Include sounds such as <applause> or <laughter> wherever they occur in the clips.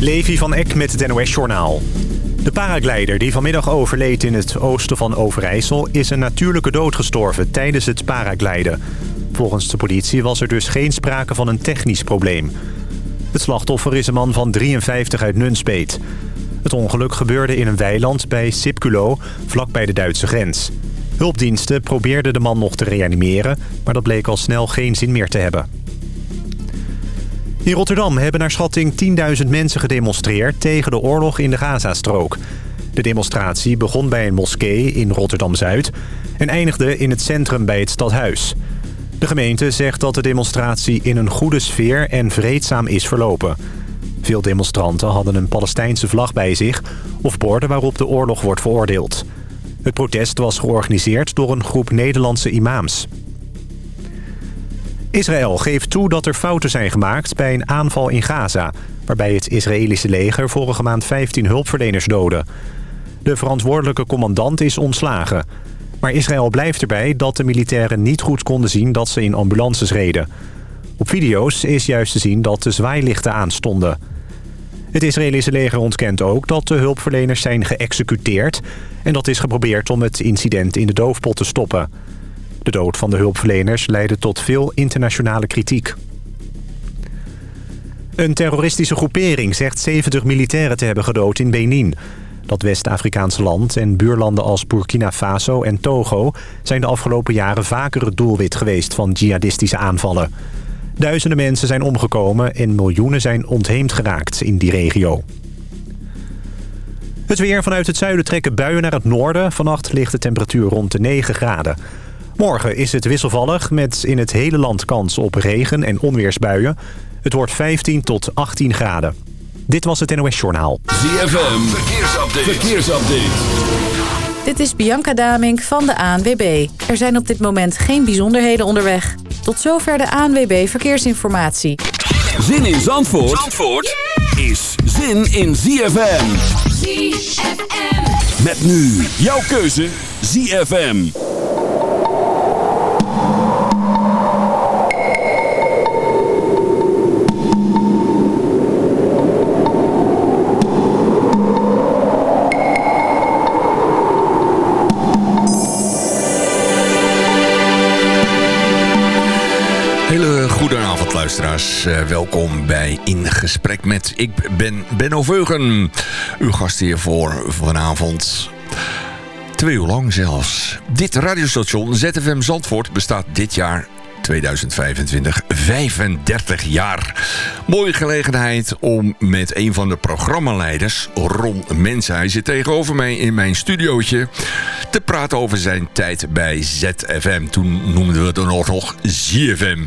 Levi van Eck met het NOS-journaal. De paraglider die vanmiddag overleed in het oosten van Overijssel... is een natuurlijke dood gestorven tijdens het paragliden. Volgens de politie was er dus geen sprake van een technisch probleem. Het slachtoffer is een man van 53 uit Nunspeet. Het ongeluk gebeurde in een weiland bij Sipculo, vlakbij de Duitse grens. Hulpdiensten probeerden de man nog te reanimeren... maar dat bleek al snel geen zin meer te hebben. In Rotterdam hebben naar schatting 10.000 mensen gedemonstreerd... tegen de oorlog in de Gazastrook. De demonstratie begon bij een moskee in Rotterdam-Zuid... en eindigde in het centrum bij het stadhuis. De gemeente zegt dat de demonstratie in een goede sfeer en vreedzaam is verlopen. Veel demonstranten hadden een Palestijnse vlag bij zich... of borden waarop de oorlog wordt veroordeeld. Het protest was georganiseerd door een groep Nederlandse imams. Israël geeft toe dat er fouten zijn gemaakt bij een aanval in Gaza... waarbij het Israëlische leger vorige maand 15 hulpverleners doodde. De verantwoordelijke commandant is ontslagen. Maar Israël blijft erbij dat de militairen niet goed konden zien dat ze in ambulances reden. Op video's is juist te zien dat de zwaailichten aanstonden. Het Israëlische leger ontkent ook dat de hulpverleners zijn geëxecuteerd... en dat is geprobeerd om het incident in de doofpot te stoppen... De dood van de hulpverleners leidde tot veel internationale kritiek. Een terroristische groepering zegt 70 militairen te hebben gedood in Benin. Dat West-Afrikaanse land en buurlanden als Burkina Faso en Togo... zijn de afgelopen jaren vaker het doelwit geweest van jihadistische aanvallen. Duizenden mensen zijn omgekomen en miljoenen zijn ontheemd geraakt in die regio. Het weer vanuit het zuiden trekken buien naar het noorden. Vannacht ligt de temperatuur rond de 9 graden. Morgen is het wisselvallig met in het hele land kans op regen- en onweersbuien. Het wordt 15 tot 18 graden. Dit was het NOS Journaal. ZFM, verkeersupdate. verkeersupdate. Dit is Bianca Damink van de ANWB. Er zijn op dit moment geen bijzonderheden onderweg. Tot zover de ANWB Verkeersinformatie. Zin in Zandvoort, Zandvoort is zin in ZFM. ZFM. Met nu jouw keuze ZFM. Luisteraars. Uh, welkom bij In Gesprek met... Ik ben Benno Veugen. Uw gast hier voor vanavond. Twee uur lang zelfs. Dit radiostation ZFM Zandvoort bestaat dit jaar 2025 35 jaar. Mooie gelegenheid om met een van de programmaleiders, Ron Mensen, hij zit tegenover mij in mijn studiootje, te praten over zijn tijd bij ZFM. Toen noemden we het nog nog ZFM.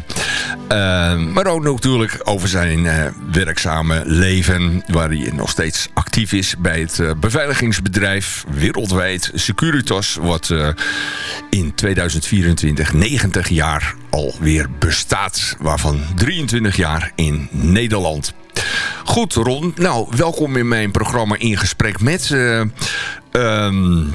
Uh, maar ook natuurlijk over zijn uh, werkzame leven, waar hij nog steeds actief is bij het uh, beveiligingsbedrijf wereldwijd Securitas, wat uh, in 2024 90 jaar alweer bestaat, waarvan 23 jaar in Nederland. Goed, Ron. Nou, welkom in mijn programma In Gesprek met... Uh, um,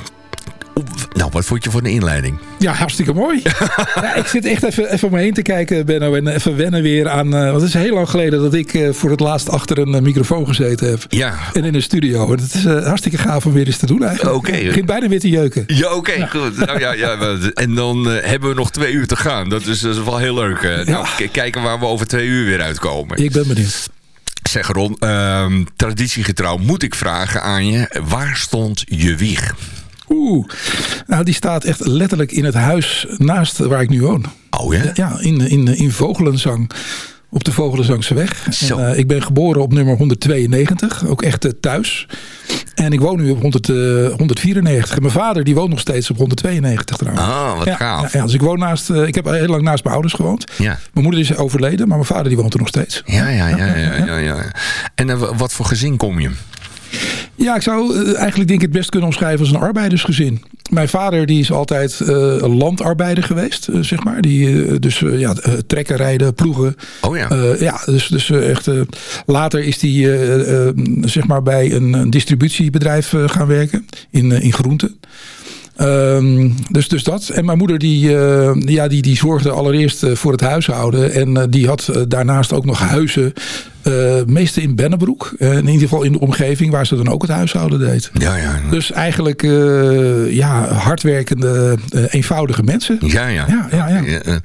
nou, wat vond je van de inleiding? Ja, hartstikke mooi. <laughs> ja, ik zit echt even, even om me heen te kijken, Benno. En even wennen weer aan... Uh, want het is heel lang geleden dat ik uh, voor het laatst achter een uh, microfoon gezeten heb. Ja. En in een studio. En het is hartstikke gaaf om weer eens te doen eigenlijk. Oké. Okay. Het begint bijna weer te jeuken. Ja, oké. Okay, ja. goed. Nou, ja, ja, en dan hebben we nog twee uur te gaan. Dat is, dat is wel heel leuk. Ja. Nou, kijken waar we over twee uur weer uitkomen. Ik ben benieuwd. Zeg Ron, uh, traditiegetrouw moet ik vragen aan je. Waar stond je wieg? Oeh, nou die staat echt letterlijk in het huis naast waar ik nu woon. Oh ja? Ja, in, in, in Vogelenzang. Op de Vogelenzangse weg. En, uh, ik ben geboren op nummer 192, ook echt uh, thuis. En ik woon nu op 100, uh, 194. En mijn vader die woont nog steeds op 192 trouwens. Ah, wat ja, gaaf. Ja, dus ik woon naast, ik heb heel lang naast mijn ouders gewoond. Ja. Mijn moeder is overleden, maar mijn vader die woont er nog steeds. Ja, ja, ja. ja, ja, ja. En wat voor gezin kom je? Ja, ik zou eigenlijk denk ik het best kunnen omschrijven als een arbeidersgezin. Mijn vader die is altijd uh, landarbeider geweest, uh, zeg maar. Die uh, dus ja, trekken rijden, ploegen. Oh ja. ja, dus, dus echt. later is hij zeg maar bij een, een distributiebedrijf gaan werken in, in groenten. Um, dus, dus dat. En mijn moeder die, uh, ja, die, die zorgde allereerst voor het huishouden. En uh, die had uh, daarnaast ook nog huizen Uh, meeste in Bennebroek. Uh, in ieder geval in de omgeving waar ze dan ook het huishouden deed. Ja, ja. Dus eigenlijk uh, ja, hardwerkende, eenvoudige mensen. Ja, ja. ja, ja, ja.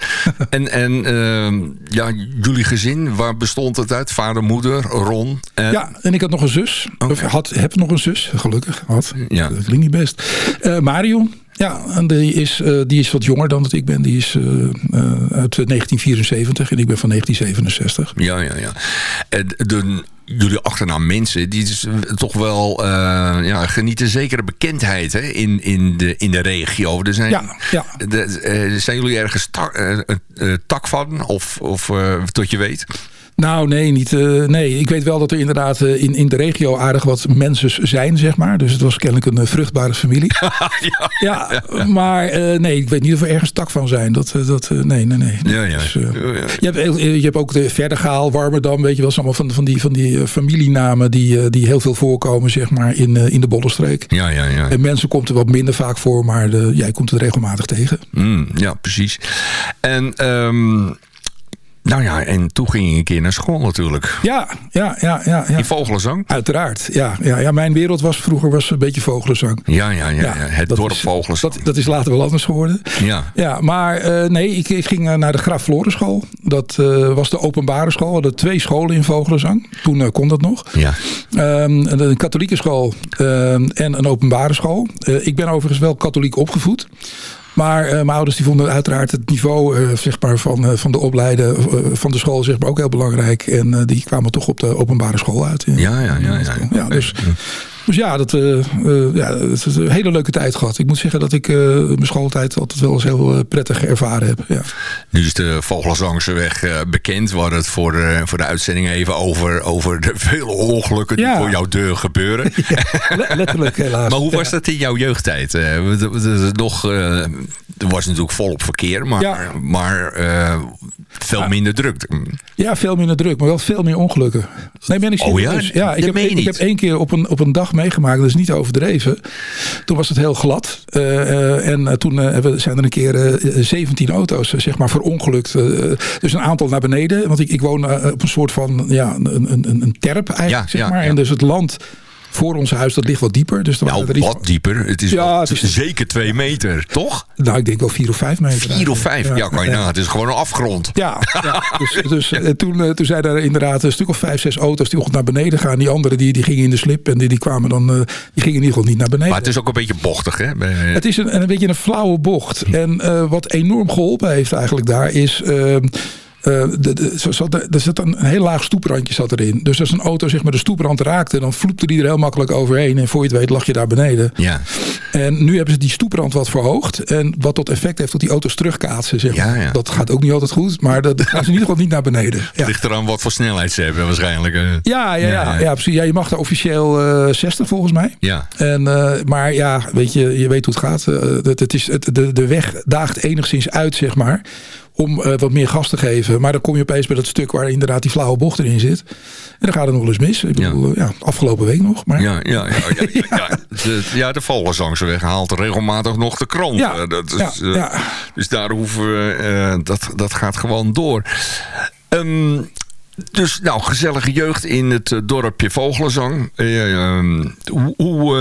en en ehm, ja, jullie gezin, waar bestond het uit? Vader, moeder, Ron? En... Ja, en ik had nog een zus. Okay. Of had, heb nog een zus, gelukkig. Had. Ja. Dat klinkt niet best. Marion. Ja, en die is, uh, die is wat jonger dan dat ik ben. Die is uh, uh, uit 1974 en ik ben van 1967. Ja, ja, ja. En de, jullie achternaam mensen, die is toch wel ja, genieten zekere bekendheid hè, in, in, de, in de regio. Er zijn, ja, ja. De, zijn jullie ergens tak, tak van? Of, of tot je weet? Nou, nee, niet. Uh, nee, ik weet wel dat er inderdaad uh, in, in de regio aardig wat mensen zijn, zeg maar. Dus het was kennelijk een uh, vruchtbare familie. <laughs> ja, ja, ja, maar nee, ik weet niet of er ergens tak van zijn. Dat, dat, nee, nee, nee. Ja, ja. Dus, je, hebt, je hebt ook de Verdergaal, Warmerdam, weet je wel. allemaal van, van die, van die familienamen die, die heel veel voorkomen, zeg maar, in, in de Bollenstreek. Ja, ja, ja. En mensen komt er wat minder vaak voor, maar de, jij komt er regelmatig tegen. Mm, ja, precies. En... Um nou ja, en toen ging je een keer naar school natuurlijk. Ja, ja, ja. ja, ja. In vogelenzang? Uiteraard, ja, ja, ja. Mijn wereld was vroeger was een beetje vogelenzang. Ja, ja, ja. ja het dorp is, vogelenzang. Dat, dat, is later wel anders geworden. Ja. Ja, maar uh, nee, ik, ik, ging eh, naar de Graaf Florenschool. Dat uh, was de openbare school. We hadden twee scholen in vogelenzang. Toen uh, kon dat nog. Ja. Um, een katholieke school um, en een openbare school. ik ben overigens wel katholiek opgevoed. Maar uh, mijn ouders die vonden uiteraard het niveau uh, zeg maar, van, uh, van de opleiden van de school zeg maar, ook heel belangrijk. En die kwamen toch op de openbare school uit. Ja, ja, ja. ja, ja. ja dus, dus ja, dat, uh, uh, ja, het is een hele leuke tijd gehad. Ik moet zeggen dat ik uh, mijn schooltijd altijd wel eens heel prettig ervaren heb. Ja. Nu is de Vogelzangseweg bekend. We hadden het voor de, voor de uitzending even over, over de vele ongelukken die ja. voor jouw deur gebeuren. <laughs> Ja, letterlijk helaas. maar hoe was dat in jouw jeugdtijd? nog, er was natuurlijk volop verkeer, maar, maar veel minder druk. Ja, veel minder druk, maar wel veel meer ongelukken. Nee, ben ik oh ja? Ja, ik heb, ik heb één keer op een, op een dag meegemaakt, dat is niet overdreven. Toen was het heel glad. Uh, uh, en toen uh, zijn er een keer 17 auto's zeg maar verongelukt. dus een aantal naar beneden. Want ik, ik woon op een soort van ja, een, een, een terp eigenlijk. Ja, zeg maar. En dus het land voor ons huis, dat ligt wat dieper. Dus nou, er wat dieper? Het is, ja, het is zeker twee meter, toch? Nou, ik denk wel vier of vijf meter. Vier of vijf? Ja, ja kan je ja. Het is gewoon een afgrond. Ja, dus, dus eh, toen, uh, toen zijn er inderdaad een stuk of vijf, zes auto's die naar beneden gaan. Die anderen die, die gingen in de slip en die, die kwamen dan, uh, die gingen in ieder geval niet naar beneden. Maar het is ook een beetje bochtig, hè? Het is een, een beetje een flauwe bocht. En wat enorm geholpen heeft eigenlijk daar is... Ehm, uh, de, de, zo, er zit een, een, heel laag stoeprandje zat erin. Dus als een auto zeg maar, de stoeprand raakte, dan vloepte die er heel makkelijk overheen. En voor je het weet lag je daar beneden. Ja. En nu hebben ze die stoeprand wat verhoogd. En wat tot effect heeft dat die auto's terugkaatsen. Zeg maar. ja, ja. Dat gaat ook niet altijd goed. Maar dat <laughs> gaan ze in ieder geval niet naar beneden. Ja. Het ligt eraan wat voor snelheid ze hebben waarschijnlijk. Ja, ja, ja, ja, ja. precies. Ja, je mag daar officieel uh, eh, 60 volgens mij. Ja. En, uh, maar ja, weet je, je weet hoe het gaat. het, het is, het, de, de weg daagt enigszins uit, zeg maar om uh, wat meer gas te geven. Maar dan kom je opeens bij dat stuk waar inderdaad die flauwe bocht erin zit. En dan gaat het nog eens mis. Ik bedoel, ja. ja afgelopen week nog. Maar... Ja, ja, <laughs> ja, ja. De, ja, de Vogelzangseweg haalt regelmatig nog de krant. Ja, dat is, uh, ja. Dus daar hoeven we, uh, dat, dat gaat gewoon door. Um, dus nou, gezellige jeugd in het dorpje Vogelenzang. Uh, hoe, hoe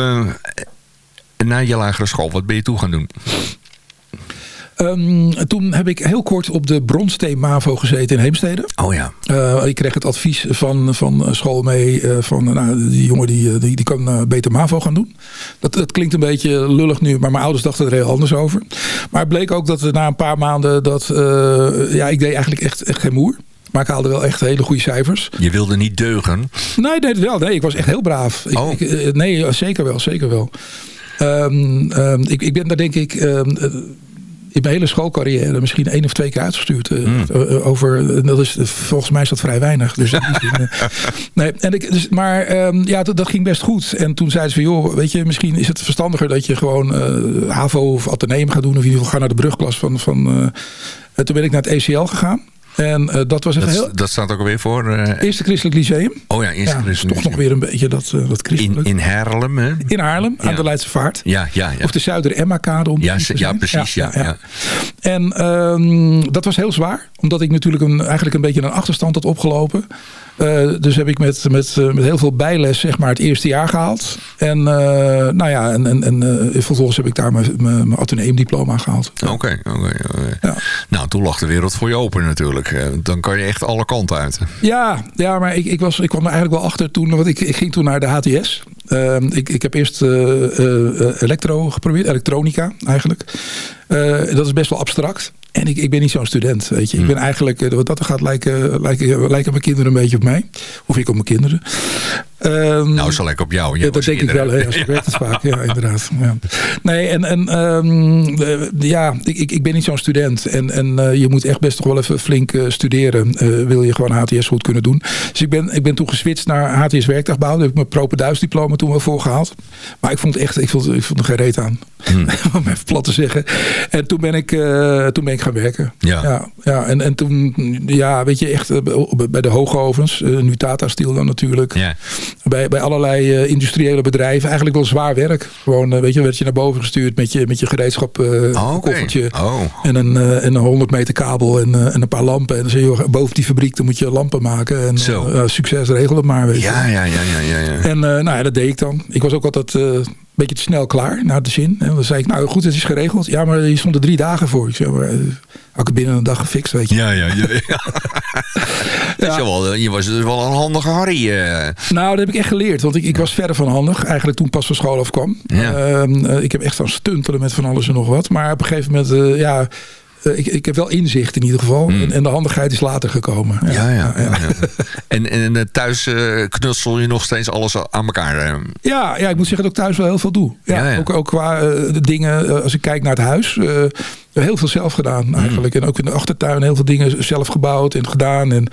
na je lagere school, wat ben je toe gaan doen? Um, toen heb ik heel kort op de Bronsteen MAVO gezeten in Heemstede. Oh ja. Uh, ik kreeg het advies van, van school mee. Uh, van nou, die jongen die, die, die kan beter MAVO gaan doen. Dat, dat klinkt een beetje lullig nu. Maar mijn ouders dachten er heel anders over. Maar het bleek ook dat na een paar maanden. Dat, ja, ik deed eigenlijk echt, echt geen moer. Maar ik haalde wel echt hele goede cijfers. Je wilde niet deugen? Nee, nee, wel. Nee, ik was echt heel braaf. Oh. Ik, nee, zeker wel. Zeker wel. Um, um, ik, ik ben daar denk ik... Um, in mijn hele schoolcarrière misschien één of twee keer uitgestuurd. Mm. over, dat is, volgens mij is dat vrij weinig. Dus <laughs> nee, en ik, dus, maar um, ja, dat, dat, ging best goed. En toen zeiden ze van, joh, weet je, misschien is het verstandiger dat je gewoon uh, HAVO of Atheneum gaat doen. Of in ieder geval ga naar de brugklas van... van uh, toen ben ik naar het ECL gegaan. En uh, dat was dat, heel... Dat staat ook alweer voor? Uh... Eerste Christelijk Lyceum. Oh ja, Eerste ja, Christelijk Toch nog weer een beetje dat, uh, dat christelijk. In, in Haarlem, hè? In Haarlem, Ja. aan de Leidse Vaart. Ja, ja, ja. Of de Zuider-Emma-kade. om Ja, te ja, precies, ja, ja. En ehm, dat was heel zwaar. Omdat ik natuurlijk een, eigenlijk een beetje een achterstand had opgelopen. Dus heb ik met, met, met heel veel bijles zeg maar, het eerste jaar gehaald. En, nou ja, en, en, en vervolgens heb ik daar mijn, mijn, mijn ateneumdiploma gehaald. Oké, oké. Ja. Nou, toen lag de wereld voor je open natuurlijk. Dan kan je echt alle kanten uit. Ja, ja maar ik, ik, was, ik kwam er eigenlijk wel achter toen. Want ik, ik ging toen naar de HTS. Ehm, ik, ik heb eerst elektro geprobeerd, elektronica eigenlijk. dat is best wel abstract. En ik, ik ben niet zo'n student, weet je. Ik ben eigenlijk, wat dat gaat, lijken, lijken, lijken mijn kinderen een beetje op mij. Of ik op mijn kinderen. Um, nou, zo lekker op jou. Ja, dat denk ik wel. Hè, als ik <laughs> weet het vaak. Ja, inderdaad. Ja. Nee, en, en um, uh, ja, ik, ik ben niet zo'n student. En, en uh, je moet echt best toch wel even flink uh, studeren. wil je gewoon HTS goed kunnen doen. Dus ik ben, ik ben toen geswitcht naar HTS werktuigbouw. Daar heb ik mijn propenduis diploma toen wel voor gehaald. Maar ik vond echt, ik vond, ik vond er geen reet aan. Hmm. <laughs> Om even plat te zeggen. En toen ben ik, toen ben ik gaan werken. Ja. Ja, ja en, en toen, ja, weet je, echt bij de hoogovens. nu Tata Steel dan natuurlijk. Ja. Bij, bij allerlei uh, industriële bedrijven. Eigenlijk wel zwaar werk. Gewoon, uh, weet je, werd je naar boven gestuurd met je, met je gereedschap, uh, oh, okay. Oh. En, een, en een 100 meter kabel en, en een paar lampen. En dan zeg je, boven die fabriek dan moet je lampen maken. En succes, regel het maar. Weet ja, je. ja, ja, ja, ja, ja. En nou ja, dat deed ik dan. Ik was ook altijd beetje te snel klaar, naar de zin. En dan zei ik, nou goed, het is geregeld. Ja, maar je stond er drie dagen voor. Ik zei, maar, had ik binnen een dag gefixt, weet je. Ja, ja, ja. <laughs> ja. ja. Wel, je was dus wel een handige Harry. Uh. Nou, dat heb ik echt geleerd. Want ik, ik was verder van handig. Eigenlijk toen pas van school afkwam. Ja. Uh, ik heb echt aan stuntelen met van alles en nog wat. Maar op een gegeven moment, uh, ja... Ik, ik, heb wel inzicht in ieder geval. Hmm. Mm. En, en, de handigheid is later gekomen. Ja, ja. ja, ja. en, en thuis knutsel je nog steeds alles aan elkaar? Ja, ja, ik moet zeggen dat ik thuis wel heel veel doe. Ja, Ook, ook qua de dingen, als ik kijk naar het huis heel veel zelf gedaan eigenlijk. Mm. En ook in de achtertuin heel veel dingen zelf gebouwd en gedaan. En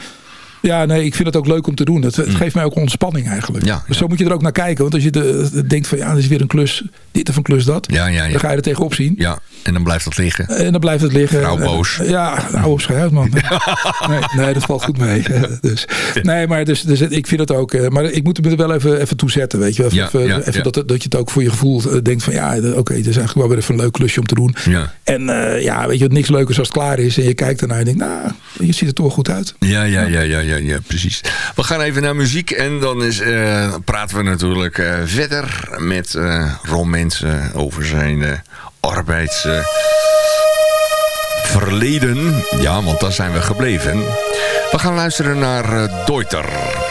ja, nee, ik vind het ook leuk om te doen. Het, het Mm. geeft mij ook ontspanning eigenlijk. Ja, dus zo moet je er ook naar kijken. Want als je de, denkt van ja, er is weer een klus. Dit of een klus dat. Ja, ja, ja. Dan ga je er tegenop zien. Ja, en dan blijft het liggen. En dan blijft het liggen. Vrouw boos. Ja, nou op man. <laughs> nee, nee, dat valt goed mee. dus, nee, maar dus, dus ik vind het ook. Maar ik moet er wel even, even toe zetten. Weet je. Even, ja, even, ja, even. Dat, dat je het ook voor je gevoel denkt van ja, oké, okay, het is eigenlijk wel weer even een leuk klusje om te doen. Ja. En uh, ja, weet je, niks leukers als het klaar is. En je kijkt ernaar en denkt, nou, je ziet er toch goed uit. Ja, ja, ja, ja, ja, ja precies. We gaan even naar muziek en dan is, uh, praten we natuurlijk uh, verder met uh, over zijn arbeidsverleden. ja, want daar zijn we gebleven. We gaan luisteren naar Deuter.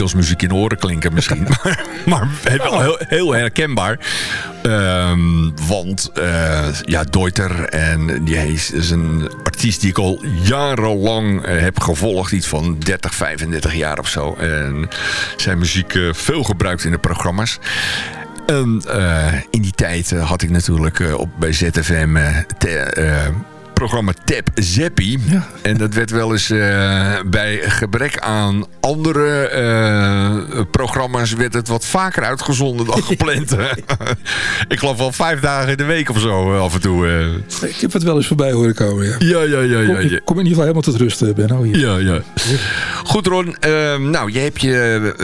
Als muziek in oren klinken misschien, <laughs> maar, maar wel heel, heel herkenbaar. Um, want uh, ja, Deuter en die is een artiest die ik al jarenlang heb gevolgd. Iets van 30, 35 jaar of zo. En zijn muziek veel gebruikt in de programma's. En uh, in die tijd had ik natuurlijk op, bij ZFM programma Tap Zeppi. Ja. En dat werd wel eens bij gebrek aan andere programma's... werd het wat vaker uitgezonden dan <laughs> gepland. <laughs> ik geloof wel vijf dagen in de week of zo af en toe. Ik heb het wel eens voorbij horen komen, ja. Ja, ja, ja. ja, ja. Kom, kom in ieder geval helemaal tot rust, Benno. Hier. Ja, ja. Goed, Ron. Nou, je, hebt je,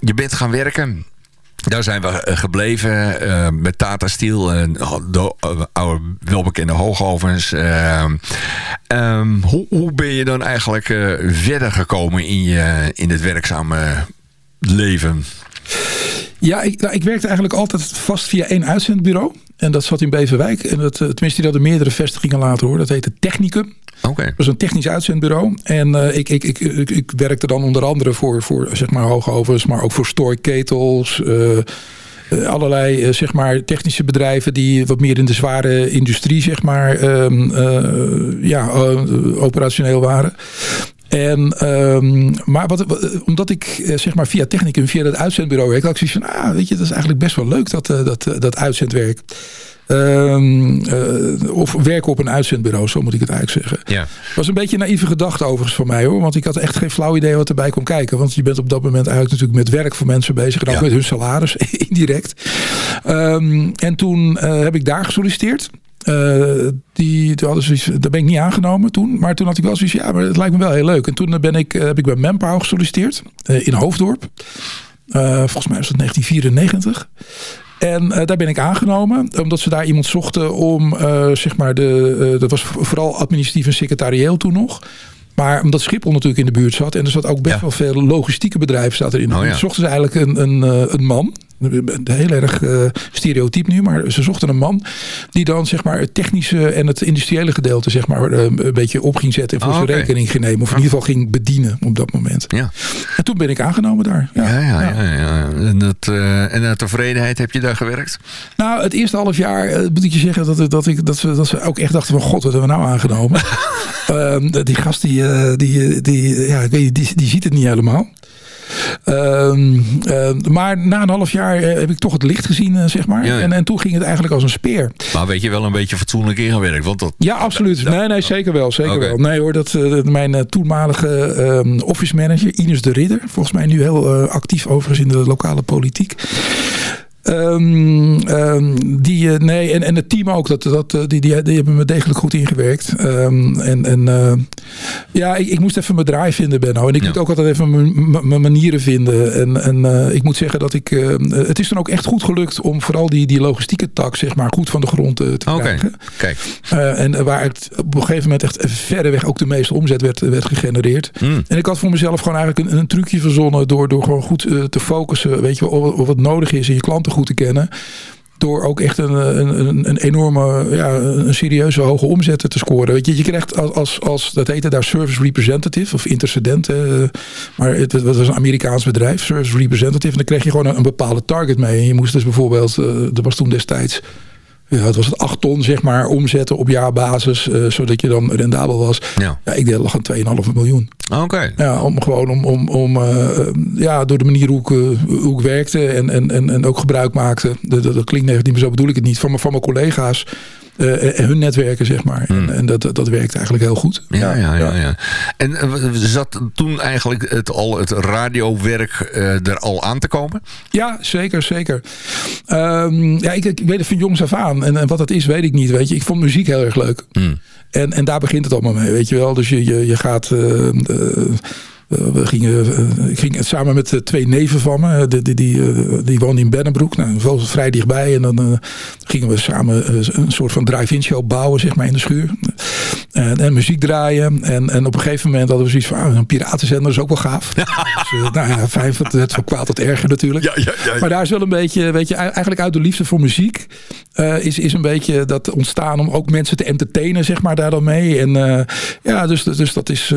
je bent gaan werken... Daar zijn we eh, gebleven uh, met Tata Steel en de uh, oude welbekende hoogovens. Um, hoe, hoe, ben je dan eigenlijk verder gekomen in, je, in het werkzame leven? Ja, ik, nou, ik werkte eigenlijk altijd vast via één uitzendbureau. En dat zat in Beverwijk. En dat, tenminste, die hadden meerdere vestigingen later hoor. Dat heette Technicum. Okay. Dat was een technisch uitzendbureau. En uh, ik, ik, ik, ik, ik, werkte dan onder andere voor, voor zeg maar hoogovens, maar ook voor storyketels. Uh, allerlei zeg maar technische bedrijven die wat meer in de zware industrie zeg maar um, ja, operationeel waren. En, um, maar wat, omdat ik zeg maar via technicum, via dat uitzendbureau werk, had ik zoiets van, ah, weet je, dat is eigenlijk best wel leuk dat, dat, dat uitzendwerk. Um, uh, of werken op een uitzendbureau, zo moet ik het eigenlijk zeggen. Ja. was een beetje een naïeve gedachte overigens van mij hoor. Want ik had echt geen flauw idee wat erbij kon kijken. Want je bent op dat moment eigenlijk natuurlijk met werk voor mensen bezig. En ook ja. met hun salaris, <laughs> indirect. Um, en toen uh, heb ik daar gesolliciteerd. Uh, die, zoiets, daar ben ik niet aangenomen toen. Maar toen had ik wel zoiets ja, maar het lijkt me wel heel leuk. En toen ben ik, heb ik bij Manpower gesolliciteerd. in Hoofddorp. volgens mij was het 1994. En uh, daar ben ik aangenomen. Omdat ze daar iemand zochten om, uh, zeg maar, de, uh, dat was vooral administratief en secretarieel toen nog. Maar omdat Schiphol natuurlijk in de buurt zat. En er zat ook best ja. wel veel logistieke bedrijven zat erin. Oh, ja. zochten ze eigenlijk een, een, een man heel erg uh, stereotyp nu, maar ze zochten een man die dan zeg maar het technische en het industriële gedeelte zeg maar uh, een beetje op ging zetten en voor oh, zijn okay. rekening ging nemen. Of in ieder geval ging bedienen op dat moment. Ja. En toen ben ik aangenomen daar. Ja, ja, ja. ja. En, dat, uh, en naar tevredenheid heb je daar gewerkt? Nou, het eerste half jaar moet ik je zeggen dat, dat, ik, dat, ze, dat ze ook echt dachten van god, wat hebben we nou aangenomen? <laughs> die gast die, die, die, ja, ik weet, die, die ziet het niet helemaal. Um, uh, maar na een half jaar uh, heb ik toch het licht gezien, uh, zeg maar. Ja, ja. En, en toen ging het eigenlijk als een speer. Maar weet je wel een beetje fatsoenlijk ingewerkt? Want dat, ja, absoluut. nee, nee, zeker wel. Zeker okay. wel. Nee hoor, dat, mijn toenmalige office manager, Ines de Ridder. Volgens mij nu heel actief overigens in de lokale politiek. Um, um, die, nee, en, en het team ook, dat, dat, die, die, die hebben me degelijk goed ingewerkt. Um, en en uh, ja, ik, ik moest even mijn draai vinden, Benno. En ik ja. moet ook altijd even mijn manieren vinden. En, en uh, ik moet zeggen dat ik... Het is dan ook echt goed gelukt om vooral die, die logistieke tak, zeg maar, goed van de grond te okay. krijgen. Kijk. en waar het op een gegeven moment echt verreweg ook de meeste omzet werd, werd gegenereerd. Mm. En ik had voor mezelf gewoon eigenlijk een, een trucje verzonnen door, door gewoon goed te focussen, weet je, op, op wat nodig is in je klanten goed te kennen. Door ook echt een, een, een enorme, ja, een serieuze hoge omzetten te scoren. Weet je, je krijgt als, als, als dat heette daar service representative of intercedent. Maar het, was een Amerikaans bedrijf, service representative. En dan kreeg je gewoon een, een bepaalde target mee. En je moest dus bijvoorbeeld, er was toen destijds ja, het was het 8 ton zeg maar omzetten op jaarbasis, uh, zodat je dan rendabel was. Ja, ja ik deed lag aan 2,5 miljoen. Oké. Okay. Ja, om gewoon om, om, om uh, ja, door de manier hoe ik, hoe ik werkte en, en, en, en ook gebruik maakte. Dat, dat, dat klinkt negatief, maar zo bedoel ik het niet. Van, van mijn collega's en hun netwerken, zeg maar. Hmm. En, en, dat, dat werkt eigenlijk heel goed. Ja, ja, ja. ja. En uh, zat toen eigenlijk het, al het radiowerk uh, er al aan te komen? Ja, zeker, zeker. Um, ja, ik, ik weet het van jongs af aan. En, en, wat dat is, weet ik niet. Weet je. Ik vond muziek heel erg leuk. Hmm. En, en daar begint het allemaal mee, weet je wel. Dus je, je, je gaat... we gingen, ik ging samen met twee neven van me. Die, die, die, die woonden in Bennenbroek. Nou, vrij dichtbij. En dan uh, gingen we samen een soort van drive-in show bouwen, zeg maar, in de schuur. En, en, muziek draaien. En, en op een gegeven moment hadden we zoiets van, ah, een piratenzender is ook wel gaaf. <laughs> dus, uh, nou ja, fijn, het, van kwaad tot erger natuurlijk. Ja, ja, ja, maar daar is wel een beetje, weet je, eigenlijk uit de liefde voor muziek. Is, is een beetje dat ontstaan om ook mensen te entertainen, zeg maar, daar dan mee. En ja, dus, dus dat is,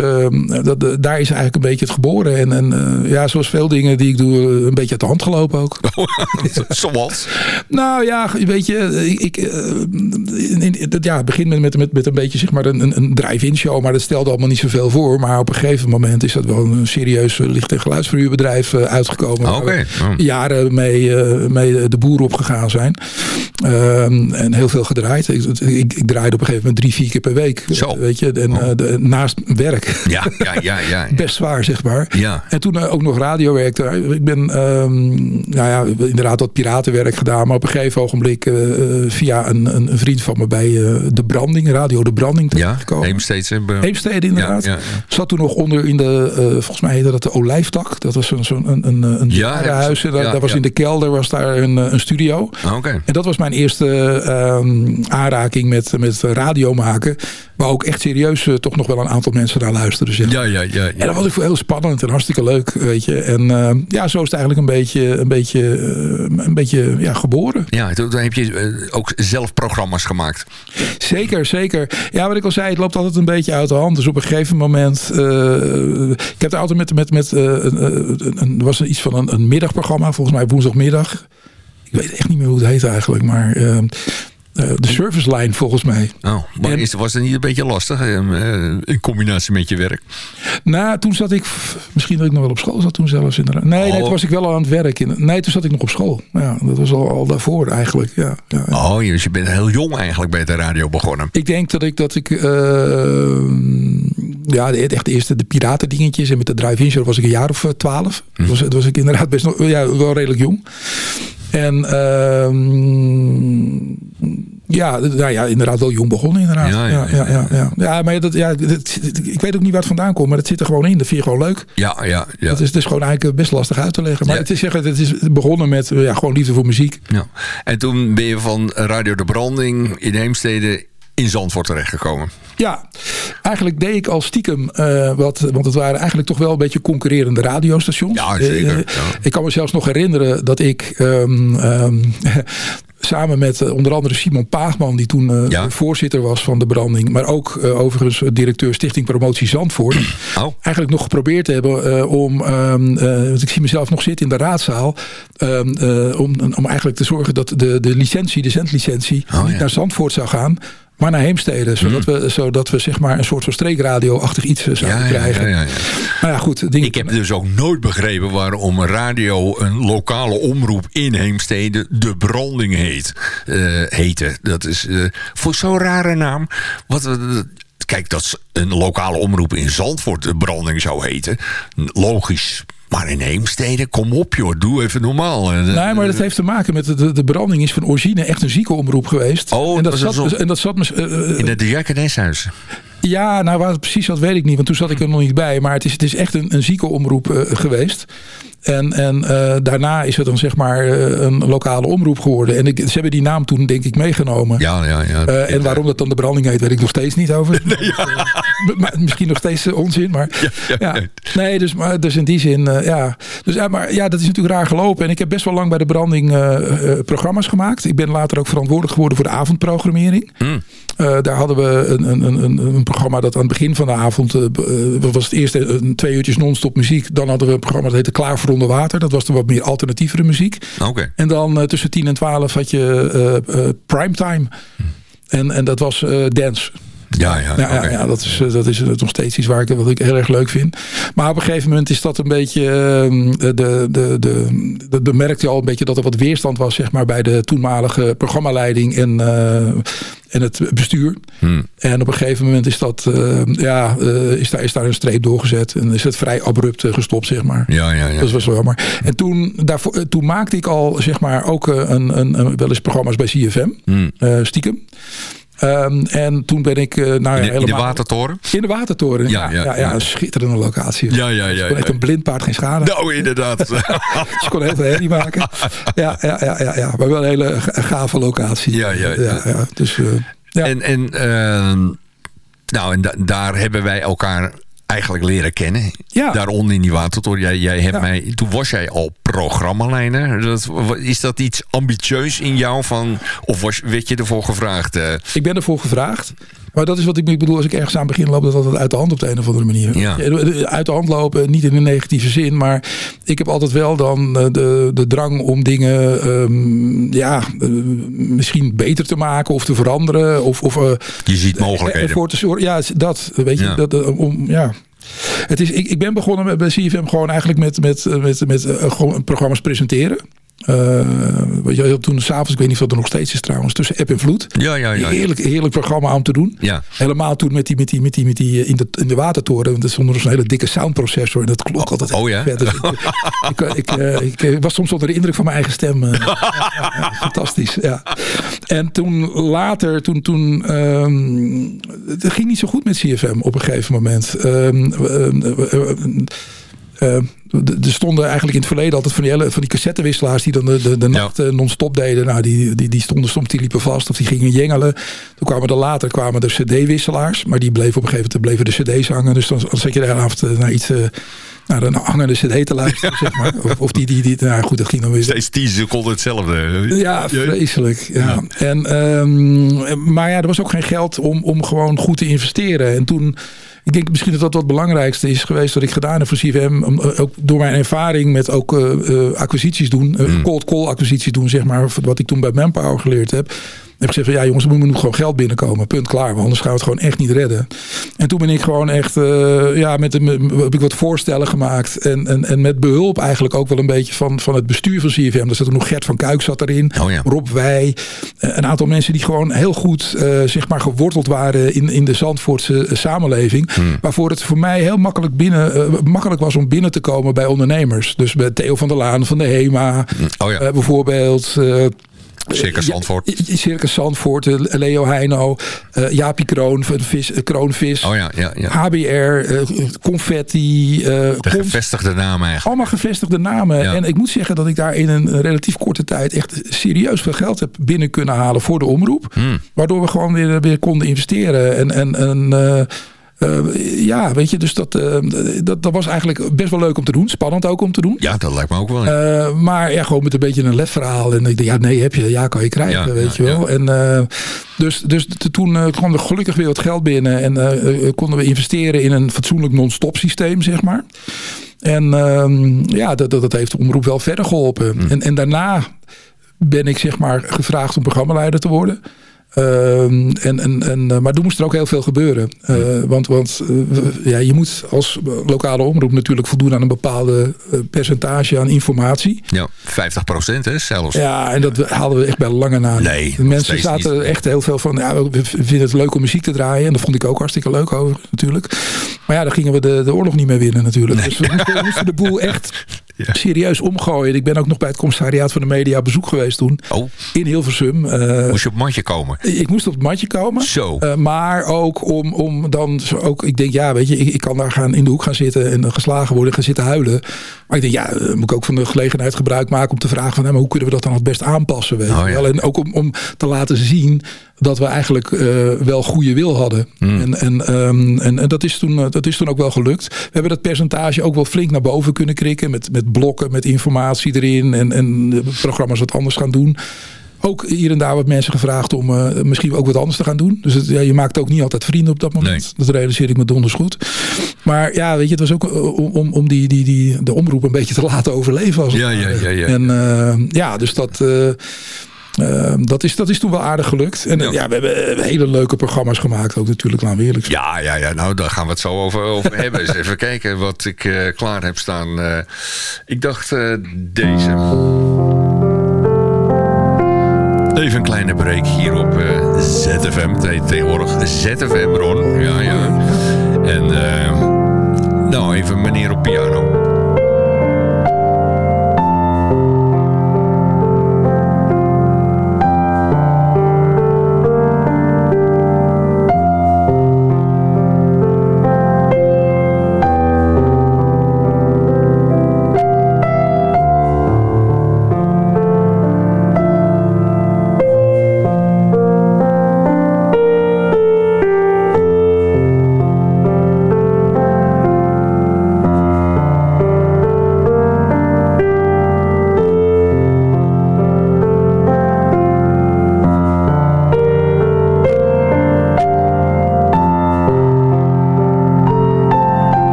dat, daar is eigenlijk een beetje het geboren. En, en ja, zoals veel dingen die ik doe, een beetje uit de hand gelopen ook. <laughs> <laughs> Zoals? nou ja, weet je, ik, in, ja, het begint met, met, met, met een beetje zeg maar een, een drive-in show, maar dat stelde allemaal niet zoveel voor. Maar op een gegeven moment is dat wel een serieus licht- en geluidsverhuurbedrijf uitgekomen. Oh, okay. Oh. Jaren mee, mee de boer opgegaan zijn. Ehm, en heel veel gedraaid. Ik, ik, ik, draaide op een gegeven moment drie, vier keer per week. Zo. Weet je, en, oh. de, naast werk. Ja, ja, ja, ja, Best zwaar, zeg maar. Ja. En toen ook nog radiowerk. Ik ben um, nou ja, inderdaad wat piratenwerk gedaan. Maar op een gegeven ogenblik uh, via een, een, vriend van me bij uh, De Branding, Radio De Branding terechtgekomen. Ja, Heemstede. Heemstede inderdaad. Ja, ja. Zat toen nog onder in de, uh, volgens mij heette dat de Olijftak. Dat was zo'n zo een, een, een ja, huis. Daar, daar was in de kelder was daar een, een studio. Okay. En dat was mijn eerste um, aanraking met, met radio maken. Maar ook echt serieus uh, toch nog wel een aantal mensen naar luisteren. Zeg. Ja, ja, ja, ja. En dat was ik heel spannend en hartstikke leuk. Weet je. En uh, ja, zo is het eigenlijk een beetje, een beetje, uh, een beetje ja, geboren. Ja, toen heb je ook zelf programma's gemaakt. Zeker, zeker. Ja, wat ik al zei, het loopt altijd een beetje uit de hand. Dus op een gegeven moment... ik heb er altijd met... met, met er was iets van een, een middagprogramma, volgens mij woensdagmiddag. Ik weet echt niet meer hoe het heet eigenlijk, maar... Uh, uh, de service line volgens mij. Oh, maar en, is, was het niet een beetje lastig uh, in combinatie met je werk? Nou, toen zat ik, misschien dat ik nog wel op school zat toen zelfs inderdaad. Nee, oh. nee toen was ik wel aan het werk. In, nee, toen zat ik nog op school. Ja, dat was al, al daarvoor eigenlijk. Ja, ja, ja. Oh, dus je bent heel jong eigenlijk bij de radio begonnen. Ik denk dat ik, dat ik uh, ja, echt de eerste de piratendingetjes en met de drive-in show was ik een jaar of twaalf. Hm. Was, was ik inderdaad best nog, ja, wel redelijk jong. En uh, ja, nou ja, inderdaad wel jong begonnen inderdaad. Ja, ja, ja. ja, ja, ja. maar dat, ja, dat, ik weet ook niet waar het vandaan komt, maar het zit er gewoon in. Dat vind je gewoon leuk. Ja, ja, ja. Dat is dus gewoon eigenlijk best lastig uit te leggen. Maar het, is, zeggen, het is begonnen met ja, gewoon liefde voor muziek. Ja. En toen ben je van Radio de Branding in Heemstede in Zandvoort terechtgekomen. Ja, eigenlijk deed ik al stiekem uh, wat, want het waren eigenlijk toch wel een beetje concurrerende radiostations. Ja, zeker. Ja. Ik kan me zelfs nog herinneren dat ik um, um, <laughs> samen met uh, onder andere Simon Paagman, die toen uh, ja. voorzitter was van de branding, maar ook uh, overigens directeur Stichting Promotie Zandvoort, <clears throat> oh. eigenlijk nog geprobeerd hebben om, um, want ik zie mezelf nog zitten in de raadzaal, um, om, om eigenlijk te zorgen dat de, de licentie, de zendlicentie, oh, niet ja. naar Zandvoort zou gaan, maar naar Heemstede. Zodat Mm. we, zodat we zeg maar een soort van streekradio-achtig iets zouden Ja, ja, krijgen. ja, ja, ja. Nou ja, goed. Ik heb dus ook nooit begrepen waarom een radio, een lokale omroep in Heemstede, de Branding heet. Uh, heette. Dat is uh, voor zo'n rare naam. Wat, uh, kijk, dat een lokale omroep in Zandvoort de Branding zou heten. Logisch. Maar in Heemstede, kom op joh, doe even normaal. Nee, maar dat heeft te maken met de, de, branding is van origine echt een ziekenomroep geweest. Oh, en dat, zat, zo? en dat zat... Uh, in het Jackeneshuis. Ja, nou waar het precies zat weet ik niet, want toen zat ik er nog niet bij. Maar het is, het is echt een, een ziekenomroep uh, geweest. En, en uh, daarna is het dan zeg maar uh, een lokale omroep geworden. En ik, ze hebben die naam toen denk ik meegenomen. Ja, ja, ja. Uh, en waarom dat dan de branding heet, weet ik nog steeds niet over. <laughs> <laughs> Maar, misschien nog steeds onzin, maar... Ja, ja, ja. Nee, dus, maar, dus in die zin, ja. Dus, maar ja, dat is natuurlijk raar gelopen. En ik heb best wel lang bij de branding programma's gemaakt. Ik ben later ook verantwoordelijk geworden voor de avondprogrammering. Hmm. daar hadden we een, een, een, een, programma dat aan het begin van de avond... was het eerst een twee uurtjes non-stop muziek. Dan hadden we een programma dat heette Klaar voor onder water. Dat was dan wat meer alternatievere muziek. Okay. En dan uh, tussen 10 en 12 had je uh, uh, primetime. Hm. En, en dat was dance. Ja, ja, ja, okay. ja, dat, is, dat is nog steeds iets waar ik, wat ik heel erg leuk vind. Maar op een gegeven moment is dat een beetje... Uh, de, de, de, de, de, merkte je al een beetje dat er wat weerstand was zeg maar, bij de toenmalige programmaleiding en, uh, en het bestuur. Hmm. En op een gegeven moment is, dat, uh, ja, is, daar, is daar een streep doorgezet. En is het vrij abrupt gestopt, zeg maar. Ja, ja, ja. Dat was wel jammer. En toen, daarvoor, toen maakte ik al zeg maar, ook een, een, een, wel eens programma's bij CFM. Hmm. stiekem. Um, en toen ben ik... Uh, nou, in, de, helemaal, in de Watertoren? In de Watertoren, ja. ja, ja, ja een schitterende locatie. Ja, ja, ja. ja echt een blindpaard, geen schade. Nou, inderdaad. <laughs> dus je kon heel veel herrie maken. Ja, ja, ja, ja, ja, maar wel een hele gave locatie. Ja, ja, ja. ja dus, uh, ja. En, en, uh, nou, en da daar hebben wij elkaar eigenlijk leren kennen. Ja. Daaronder in die watertoren. Jij, jij hebt mij, toen was jij al programmaleider. Dat, is dat iets ambitieus in jou? Van, of was, werd je ervoor gevraagd? Uh? Ik ben ervoor gevraagd. Maar dat is wat ik bedoel, als ik ergens aan begin loop, dat altijd uit de hand op de een of andere manier. Ja. Uit de hand lopen, niet in een negatieve zin, maar ik heb altijd wel dan eh, de, de drang om dingen um, ja, uh, misschien beter te maken of te veranderen. Of, of, Je ziet mogelijkheden. Ervoor te zorgen. Ja, dat weet je. Ja. Dat, om, ja. Het is, ik, ik ben begonnen met, bij CFM gewoon eigenlijk met, met, met, met, gewoon programma's presenteren. Uh, weet je, toen s'avonds, ik weet niet of dat er nog steeds is trouwens, tussen app en vloed. Ja, ja, ja. Heerlijk, heerlijk programma om te doen. Ja. Helemaal toen met die, met die, met die, met die in, de, in de watertoren. Want er stond zo'n hele dikke soundprocessor. En dat klonk altijd oh, ja? Dus ik, ik, ik, ik, was soms onder de indruk van mijn eigen stem. <laughs> Fantastisch, ja. En toen later, toen, toen um, het ging niet zo goed met CFM op een gegeven moment. Um, uh, er stonden eigenlijk in het verleden altijd van die, van die cassettewisselaars die dan de, de, de nacht ja. non-stop deden. Nou, die, die, die stonden soms, die liepen vast of die gingen jengelen. Toen kwamen er later kwamen de cd-wisselaars. Maar die bleven op een gegeven moment bleven de cd's hangen. Dus dan, dan zat je de avond naar iets... Uh, naar een hangende cd te luisteren, zeg maar. Of, of die, die, die, nou goed, dat ging dan weer... Steeds 10 seconden hetzelfde. Ja, vreselijk. Ja. ja. En, um, maar ja, er was ook geen geld om, om gewoon goed te investeren. En toen... Ik denk misschien dat dat wat het belangrijkste is geweest wat ik gedaan heb voor CVM. Ook door mijn ervaring met ook uh, uh, acquisities doen. Uh, Mm. cold call acquisities doen, zeg maar. Wat ik toen bij Manpower geleerd heb. Heb ik gezegd van ja jongens, er moet gewoon geld binnenkomen. Punt klaar. Want anders gaan we het gewoon echt niet redden. En toen ben ik gewoon echt, uh, ja, met, heb ik wat voorstellen gemaakt. En, en, en met behulp eigenlijk ook wel een beetje van, van het bestuur van CFM. Er zat er nog Gert van Kuik zat erin. Oh ja. Rob Wij. Een aantal mensen die gewoon heel goed, uh, zeg maar, geworteld waren in, in de Zandvoortse samenleving. Hmm. Waarvoor het voor mij heel makkelijk, binnen, uh, makkelijk was om binnen te komen bij ondernemers. Dus bij Theo van der Laan van de HEMA. Oh ja. bijvoorbeeld. Circus Zandvoort. Ja, Circus Zandvoort, Leo Heino, uh, Jaapie Kroon, vis, Kroonvis, oh ja, ja, ja. HBR, uh, Confetti. Uh, de gevestigde namen eigenlijk. Allemaal gevestigde namen. En ik moet zeggen dat ik daar in een relatief korte tijd echt serieus veel geld heb binnen kunnen halen voor de omroep. Hmm. Waardoor we gewoon weer, weer konden investeren. En, en, en uh, ja, weet je, dus dat, uh, dat, dat was eigenlijk best wel leuk om te doen. Spannend ook om te doen. Ja, dat lijkt me ook wel. Ja. Uh, maar ja, gewoon met een beetje een letverhaal. En ik dacht, ja, nee, heb je, ja, kan je krijgen, ja, weet ja, je wel. En dus, dus toen kwam er gelukkig weer wat geld binnen. En konden we investeren in een fatsoenlijk non-stop systeem, zeg maar. En ja, dat, dat heeft de omroep wel verder geholpen. Hm. En, en daarna ben ik zeg maar gevraagd om programmaleider te worden. Uh, en, en, en, maar toen moest er ook heel veel gebeuren. Uh, want want uh, ja, je moet als lokale omroep natuurlijk voldoen aan een bepaalde percentage aan informatie. Ja, 50 procent hè, zelfs. Ja, en dat haalden we echt bij lange na. Nee, de mensen zaten echt heel veel van, ja, we vinden het leuk om muziek te draaien. En dat vond ik ook hartstikke leuk over natuurlijk. Maar ja, dan gingen we de, de oorlog niet meer winnen natuurlijk. Nee. Dus we moesten, we moesten de boel echt <laughs> ja. serieus omgooien. Ik ben ook nog bij het commissariaat van de media op bezoek geweest toen. Oh. In Hilversum. Moest je op matje komen? Ik moest op het matje komen. Zo. Uh, maar ook om, om dan ook, ik denk ja, weet je, ik, ik, kan daar gaan in de hoek gaan zitten en geslagen worden, gaan zitten huilen. Maar ik denk ja, uh, moet ik ook van de gelegenheid gebruik maken om te vragen van, maar hoe kunnen we dat dan het best aanpassen? Weet oh, je wel? Ja. En ook om, om te laten zien dat we eigenlijk uh, wel goede wil hadden. Hmm. Mm. En, en, um, en, en dat, is toen, dat is toen ook wel gelukt. We hebben dat percentage ook wel flink naar boven kunnen krikken met, met blokken, met informatie erin en, en programma's wat anders gaan doen ook hier en daar wat mensen gevraagd om uh, misschien ook wat anders te gaan doen. Dus het, ja, je maakt ook niet altijd vrienden op dat moment. Nee. Dat realiseer ik me donders goed. Maar ja, weet je, het was ook om, om die, die, die, de omroep een beetje te laten overleven. Als ja, ja, ja, ja. En uh, ja, dus dat... Uh, dat, is, dat is toen wel aardig gelukt. En ja. ja. we hebben hele leuke programma's gemaakt. Ook natuurlijk, laten we eerlijk zijn. Ja, ja, ja, nou daar gaan we het zo over, over hebben. Eens <laughs> even kijken wat ik uh, klaar heb staan. Uh, ik dacht deze. Even een kleine break hier op ZFM. Tegenwoordig ZFM, Ron. Ja, ja. En nou, even meneer op piano.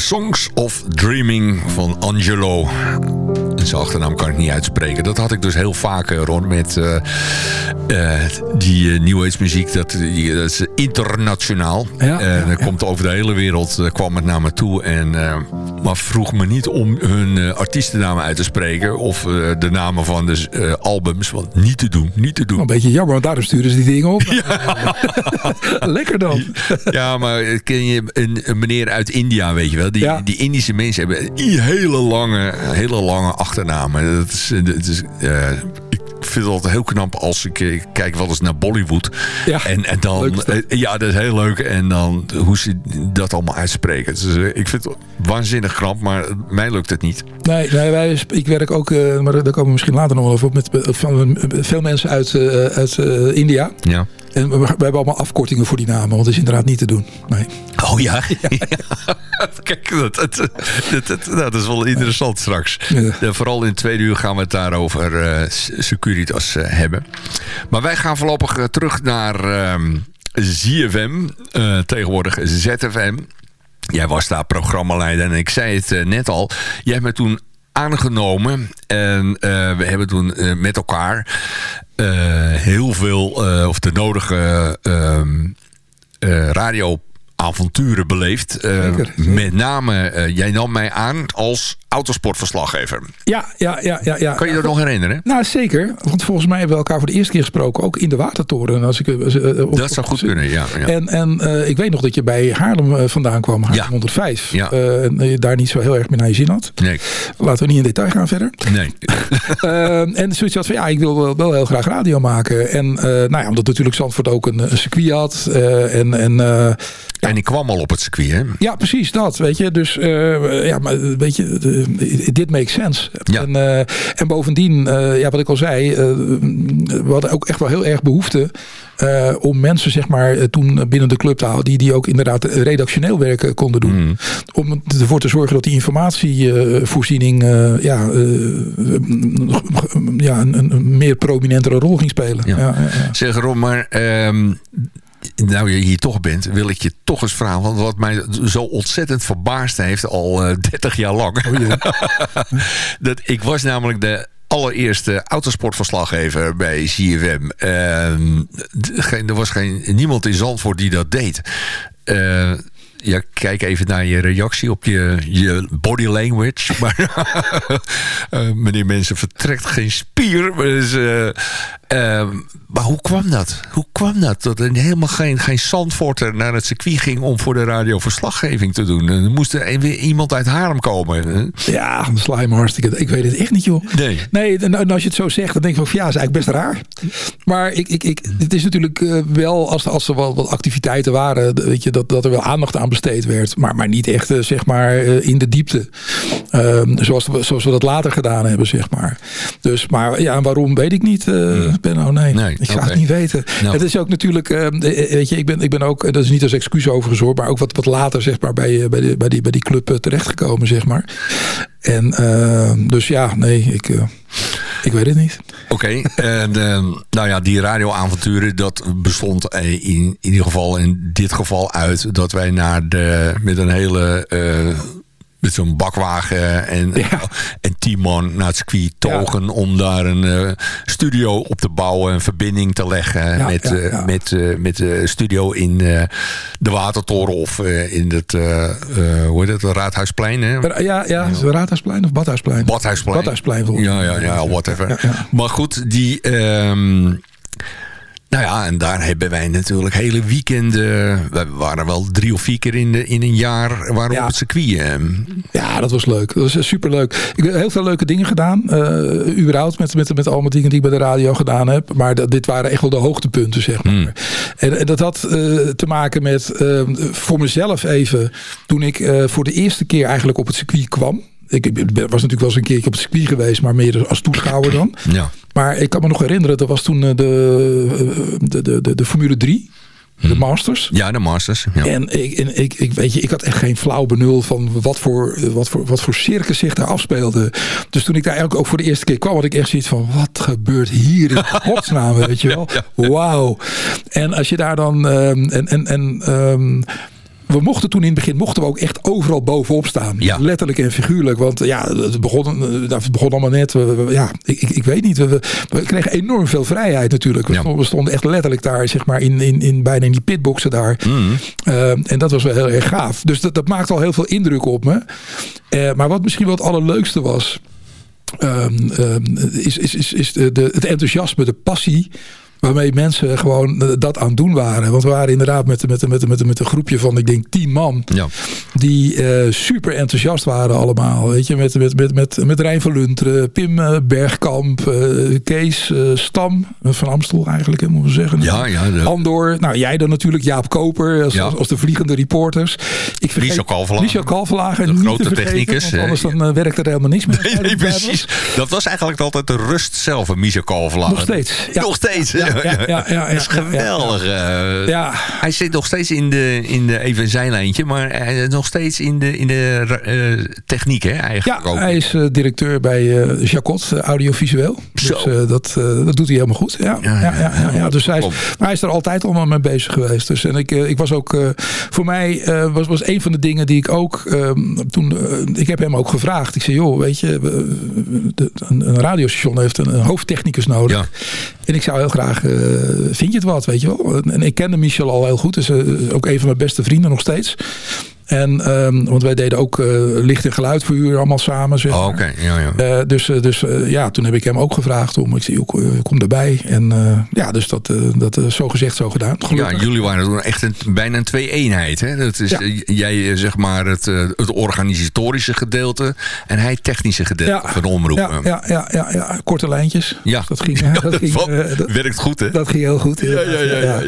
Songs of Dreaming van Angelo. Zijn achternaam kan ik niet uitspreken. Dat had ik dus heel vaak, Ron, met uh, uh, die uh, New Age muziek. Dat, die, dat is internationaal. Ja, en dat ja, komt over de hele wereld, kwam het naar me toe. En, maar vroeg me niet om hun artiestennamen uit te spreken. Of de namen van de albums. Want niet te doen, niet te doen. Een beetje jammer, want daarom sturen ze die dingen op. <laughs> <laughs> Lekker dan. <laughs> ja, maar ken je een, een, meneer uit India, weet je wel? Die, die Indische mensen hebben hele lange, hele lange achternamen. Dat is, dat is, ik vind het altijd heel knap als ik, ik kijk wel eens naar Bollywood. Ja, en, en dan, ja, dat is heel leuk. En dan hoe ze dat allemaal uitspreken. Dus, uh, ik vind het waanzinnig knap, maar mij lukt het niet. Nee, nee wij, ik werk ook, maar daar komen we misschien later nog wel over op, met van, veel mensen uit, uit India. Ja. En we, we, hebben allemaal afkortingen voor die namen, want dat is inderdaad niet te doen. Nee. Oh ja? ja. <laughs> Kijk, dat, dat, dat, is wel interessant straks. Vooral in het tweede uur gaan we het daarover uh, Securitas uh, hebben. Maar wij gaan voorlopig uh, terug naar um, ZFM, tegenwoordig ZFM. Jij was daar programmaleider en ik zei het net al. Jij hebt me toen aangenomen. En we hebben toen met elkaar heel veel, of de nodige radioavonturen beleefd. Zeker, zeker. Met name, jij nam mij aan als autosportverslaggever. Ja, ja, ja, ja, ja. Kan je dat nog herinneren? Nou, zeker. Want volgens mij hebben we elkaar voor de eerste keer gesproken. Ook in de Watertoren. Als ik, op, dat zou goed kunnen, ja. ja. En, en uh, ik weet nog dat je bij Haarlem vandaan kwam. Haarlem ja. 105. Ja. en je daar niet zo heel erg meer naar je zin had. Nee. Laten we niet in detail gaan verder. Nee. <laughs> en zoiets had van, ja, ik wil wel, wel heel graag radio maken. En nou ja, omdat natuurlijk Zandvoort ook een, een circuit had. en, en, ja. en ik kwam al op het circuit, hè? Ja, precies dat, weet je. Dus, ja, maar weet je... Dit makes sense. Ja. En, uh, en bovendien, uh, ja, wat ik al zei, we hadden ook echt wel heel erg behoefte om mensen, zeg maar, toen binnen de club te houden, die, die ook inderdaad redactioneel werk konden doen. Mm. Om ervoor te zorgen dat die informatievoorziening ja, ja, een, een, meer prominentere rol ging spelen. Ja. Ja, ja, zeg Ron, maar um, nou je hier toch bent, wil ik je toch eens vragen. Want wat mij zo ontzettend verbaasd heeft al uh, 30 jaar lang. Oh, <laughs> dat, ik was namelijk de allereerste autosportverslaggever bij CFM. Uh, er was geen, niemand in Zandvoort die dat deed. Uh, ja, kijk even naar je reactie op je, je body language. <laughs> Maar uh, <laughs> meneer Mensen vertrekt geen spier. Dus, uh, uh, maar hoe kwam dat? Hoe kwam dat? Dat er helemaal geen, geen Zandvoorter naar het circuit ging om voor de radio verslaggeving te doen. Er moest er weer iemand uit Haarlem komen. Ja, dan sla je me hartstikke. Ik weet het echt niet, joh. Nee. Nee, en als je het zo zegt, dan denk ik van ja, is eigenlijk best raar. Maar ik, ik, ik, het is natuurlijk wel, als, als er wat, wat activiteiten waren, weet je, dat, dat er wel aandacht aan besteed werd. Maar, maar niet echt, uh, zeg maar, uh, in de diepte. Uh, zoals, zoals we dat later gedaan hebben, zeg maar. Dus, maar ja, waarom weet ik niet, uh, Benno. Nee, nee ik ga het niet weten. Nou. Het is ook natuurlijk, weet je, ik ben, ik ben ook, dat is niet als excuus overigens hoor, maar ook wat, wat later, zeg maar, bij, bij, de, bij, die, bij die club terechtgekomen, zeg maar. En dus ja, nee, ik... Ik weet het niet. Oké, okay, en nou ja, die radioavonturen, dat bestond in, in ieder geval in dit geval uit dat wij naar de, met een hele... Met zo'n bakwagen en, ja. en tien man naar het circuit togen... Ja. om daar een uh, studio op te bouwen... een verbinding te leggen ja, met, uh, met, uh, met de studio in de Watertoren... of in het, hoe heet het, Raadhuisplein. Hè? Ja, ja, is het Raadhuisplein of Badhuisplein? Badhuisplein. Badhuisplein ja, ja, ja, whatever. Maar goed, die... Um, nou ja, en daar hebben wij natuurlijk hele weekenden... We waren wel drie of vier keer in, de, in een jaar waren ja. op het circuit. Ja, dat was leuk. Dat was superleuk. Ik heb heel veel leuke dingen gedaan. Uh, überhaupt met, met, met allemaal dingen die ik bij de radio gedaan heb. Maar dat, dit waren echt wel de hoogtepunten, zeg maar. Mm. En, en, dat had uh, te maken met... Uh, voor mezelf even... Toen ik voor de eerste keer eigenlijk op het circuit kwam... Ik was natuurlijk wel eens een keertje op het circuit geweest, maar meer als toeschouwer dan. Ja. Maar ik kan me nog herinneren, dat was toen de, de, de, de, de Formule 3. De Masters. Ja, de Masters. Ja. En, ik, en ik, ik, weet je, ik had echt geen flauw benul van wat voor, wat, voor, wat voor circus zich daar afspeelde. Dus toen ik daar eigenlijk ook voor de eerste keer kwam, had ik echt zoiets van: wat gebeurt hier in <laughs> godsnaam, weet je wel? Wauw. En als je daar dan. Um, en, en, en um, we mochten toen in het begin mochten we ook echt overal bovenop staan. Ja. Letterlijk en figuurlijk. Want ja, het begon, eh, het begon allemaal net. We, we- ja, ik, ik, weet niet. We, kregen enorm veel vrijheid natuurlijk. We, Ja. stonden, we stonden echt letterlijk daar, zeg maar, in, in, in, bijna in die pitboxen daar. Mm. Eh, en dat was wel heel erg gaaf. Dus dat, dat maakt al heel veel indruk op me. Eh, maar wat misschien wel het allerleukste was... ehm, ehm, is, is, is, is de, de, het enthousiasme, de passie... waarmee mensen gewoon dat aan het doen waren. Want we waren inderdaad met, met, met, met, met een groepje van, ik denk, tien man... Ja. die eh, super enthousiast waren allemaal. Weet je, met, met, met, met, met Rijn van Lunteren, Pim eh, Bergkamp... eh, Kees Stam, van Amstel eigenlijk, hè, moeten we zeggen. Ja, ja, de- Andor, nou jij dan natuurlijk, Jaap Koper... als, Ja. als, als de vliegende reporters. Ik vergeet- Kalverlagen. De grote te vergeten, technicus, anders dan werkt er helemaal niks meer. <laughs> Nee, nee, precies. Dat was eigenlijk altijd de rust zelf, een Michel. Nog steeds. Ja. Nog steeds. Ja, ja, ja, ja, ja, dat is ja, ja. geweldig. eh. Ja. Hij zit nog steeds in de, in de even een zijlijntje, maar hij is nog steeds in de, in de eh, techniek, hè, eigenlijk Ja, ook. hij is eh, directeur bij eh Jacot, audiovisueel. Zo. Dus eh, dat, eh, dat doet hij helemaal goed. Ja, ja, ja, ja, ja. Dus hij is, maar hij is er altijd allemaal mee bezig geweest. Dus, en ik, ik was ook, eh, voor mij eh, was, was een van de dingen die ik ook, ehm, toen, ik heb hem ook gevraagd. Ik zei, joh, weet je, we- de, een, een radiostation heeft een, een hoofdtechnicus nodig. Ja. En ik zou heel graag, eh, vind je het wat, weet je wel? En ik kende Michel al heel goed. Is eh, ook een van mijn beste vrienden nog steeds. En, ehm, want wij deden ook eh, licht en geluid voor u allemaal samen. Zeg Oh, ja, ja. Eh, dus eh, dus ja, toen heb ik hem ook gevraagd om. Ik zei, kom- erbij. En ja, dus dat, dat zo gezegd, zo gedaan. Ja, jullie waren toen echt een, bijna een twee-eenheid. Hè? Dat is, Ja. jij zeg maar het, het organisatorische gedeelte en hij het technische gedeelte van de omroep. Ja, ja, ja, ja, korte lijntjes. Ja. Dus dat ging, Ja, dat, ging, <laughs> dat, werkt goed, hè? dat ging heel goed. Ja, ja, ja, ja.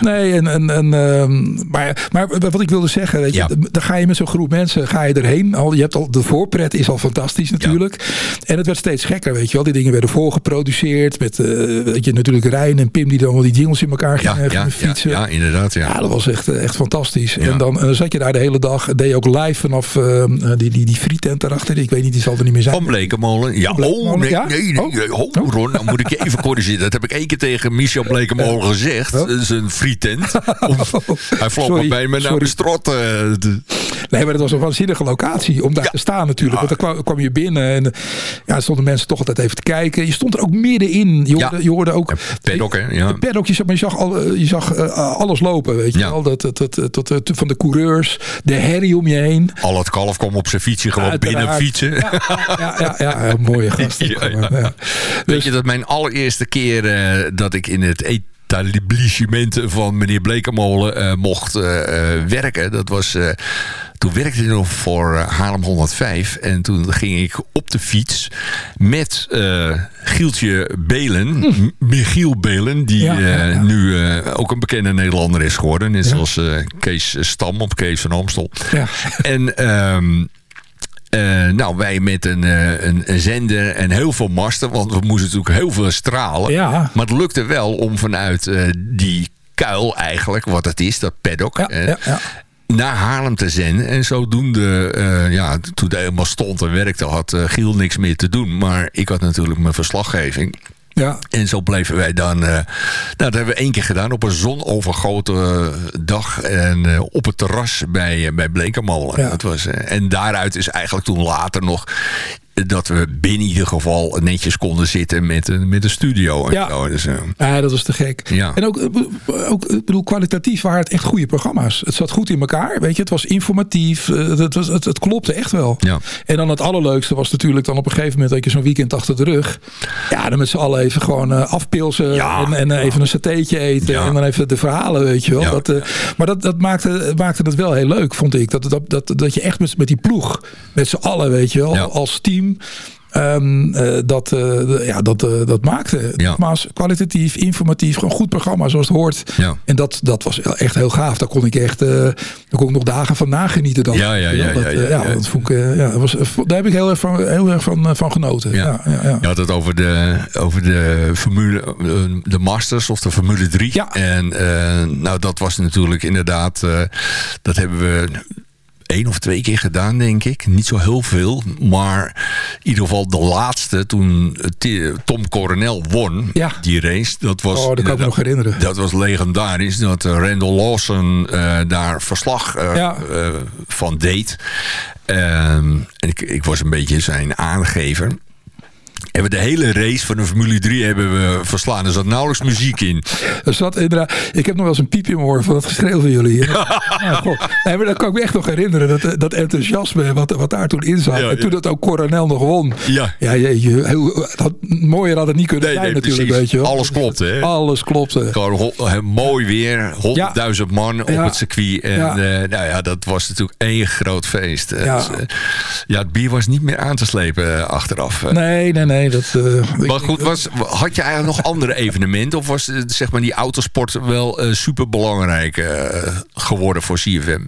Nee, en, en, en, ehm, maar, maar wat ik wilde zeggen, weet je. Dan ga je met zo'n groep mensen ga je erheen. Al, je hebt al, de voorpret is al fantastisch natuurlijk. En het werd steeds gekker, weet je wel. Die dingen werden voorgeproduceerd. Met eh, weet je, natuurlijk Rijn en Pim die dan wel die jingles in elkaar gingen, ja, gingen ja, fietsen. ja, inderdaad. Ja. Ja, dat was echt, eh, echt fantastisch. En, dan, dan zat je daar de hele dag. Deed je ook live vanaf eh, die, die, die frietent erachter. Ik weet niet, die zal er niet meer zijn. Van Blekenmolen. Ja, oh, nee, nee, nee. Oh. nee. Oh, Ron, dan moet ik je even corrigeren. Dat heb ik één keer tegen Michel Blekenmolen gezegd. Oh. Dat is een frietent. <laughs> Hij vloog me bij me naar de strot. Nee, maar dat was een waanzinnige locatie om daar Ja. te staan natuurlijk. Want dan kwam, kwam je binnen en ja, stonden mensen toch altijd even te kijken. Je stond er ook middenin. Je hoorde, Ja. je hoorde ook... Paddock, hè, ja. De paddock, je zag, maar je zag, al, eh, je zag eh, alles lopen, weet je wel. Dat, dat, dat, dat, van de coureurs, de herrie om je heen. Al het kalf kwam op zijn fietsje gewoon Uiteraard. binnen fietsen. Ja, ja, mooie gast. <laughs> Weet je dat mijn allereerste keer eh, dat ik in het etablissement van meneer Blekemolen eh, mocht eh, eh, werken. Dat was, toen werkte ik nog voor Haarlem 105. En toen ging ik op de fiets met Gieltje Belen, M- Michiel Belen. Die Ja, ja, ja. nu ook een bekende Nederlander is geworden. Net zoals Kees Stam op Kees van Amstel. Ja. En ehm, eh, nou, wij met een, eh, een, zender en heel veel masten. Want we moesten natuurlijk heel veel stralen. Ja. Maar het lukte wel om vanuit eh, die kuil eigenlijk, wat het is, dat paddock... Ja, ja, ja. naar Haarlem te zenden. En zodoende, ja, toen hij helemaal stond en werkte, had Giel niks meer te doen. Maar ik had natuurlijk mijn verslaggeving. Ja. En zo bleven wij dan... eh, nou, dat hebben we één keer gedaan op een zonovergoten eh, dag. En eh, op het terras bij, bij Blekenmolen. Ja. Dat was, en daaruit is eigenlijk toen later nog... dat we binnen in ieder geval netjes konden zitten met een, met een studio. En Ja. zo. Dus, eh, Ja, dat was te gek. Ja. En ook, eh, ook ik bedoel, kwalitatief waren het echt goede programma's. Het zat goed in elkaar, weet je. Het was informatief. eh, Het, was, het, het klopte echt wel. Ja. En dan het allerleukste was natuurlijk dan op een gegeven moment... dat je zo'n weekend achter de rug... ja, dan met z'n allen even gewoon eh, afpilsen... Ja. en, en even een satéetje eten... En dan even de verhalen, weet je wel. Dat, maar dat, dat maakte, maakte het wel heel leuk, vond ik. Dat, dat, dat, dat je echt met, met die ploeg... met z'n allen, weet je wel, als team... ehm, eh, dat, eh, ja, dat, eh, dat maakte. Ja. Nogmaals, kwalitatief, informatief, gewoon goed programma zoals het hoort. Ja. En dat, dat was echt heel gaaf. Daar kon ik echt daar kon ik nog dagen van nagenieten dan. Ja, ja, ja, Dat, ja, ja, ja. dat vond ik, ja, dat was, daar heb ik heel erg van, heel erg van, van genoten. Ja. Ja. Ja, ja, Je had het over de, over de Formule, de Masters of de Formule 3. Ja. En nou, dat was natuurlijk inderdaad, dat hebben we één of twee keer gedaan, denk ik. Niet zo heel veel. Maar in ieder geval de laatste, toen Tom Coronel won, ja. die race. Dat was, oh, dat kan ik me nog herinneren. Dat was legendarisch. Dat Randall Lawson daar verslag van deed. Ehm, en ik, ik was een beetje zijn aangever hebben de hele race van de Formule 3 hebben we verslaan. Er zat nauwelijks muziek in. Er zat inderdaad, ik heb nog wel eens een piepje in mijn oor van het geschreeuw van jullie. <laughs> ja, nee, maar dat kan ik me echt nog herinneren. Dat, dat enthousiasme wat, wat daar toen in zat. en toen dat ook Coronel nog won. Ja. Ja, je, heel, dat, mooier had het niet kunnen zijn natuurlijk. Weet je. Alles klopte. Hè? Alles klopte. Gewoon mooi weer. 100.000 man op het circuit. En uh, nou ja, dat was natuurlijk één groot feest. Ja. Het, uh, ja, het bier was niet meer aan te slepen achteraf. Nee, nee, nee. Dat, uh, maar goed, was, had je eigenlijk nog andere evenementen? Of was zeg maar die autosport wel uh, super belangrijk uh, geworden voor CFM?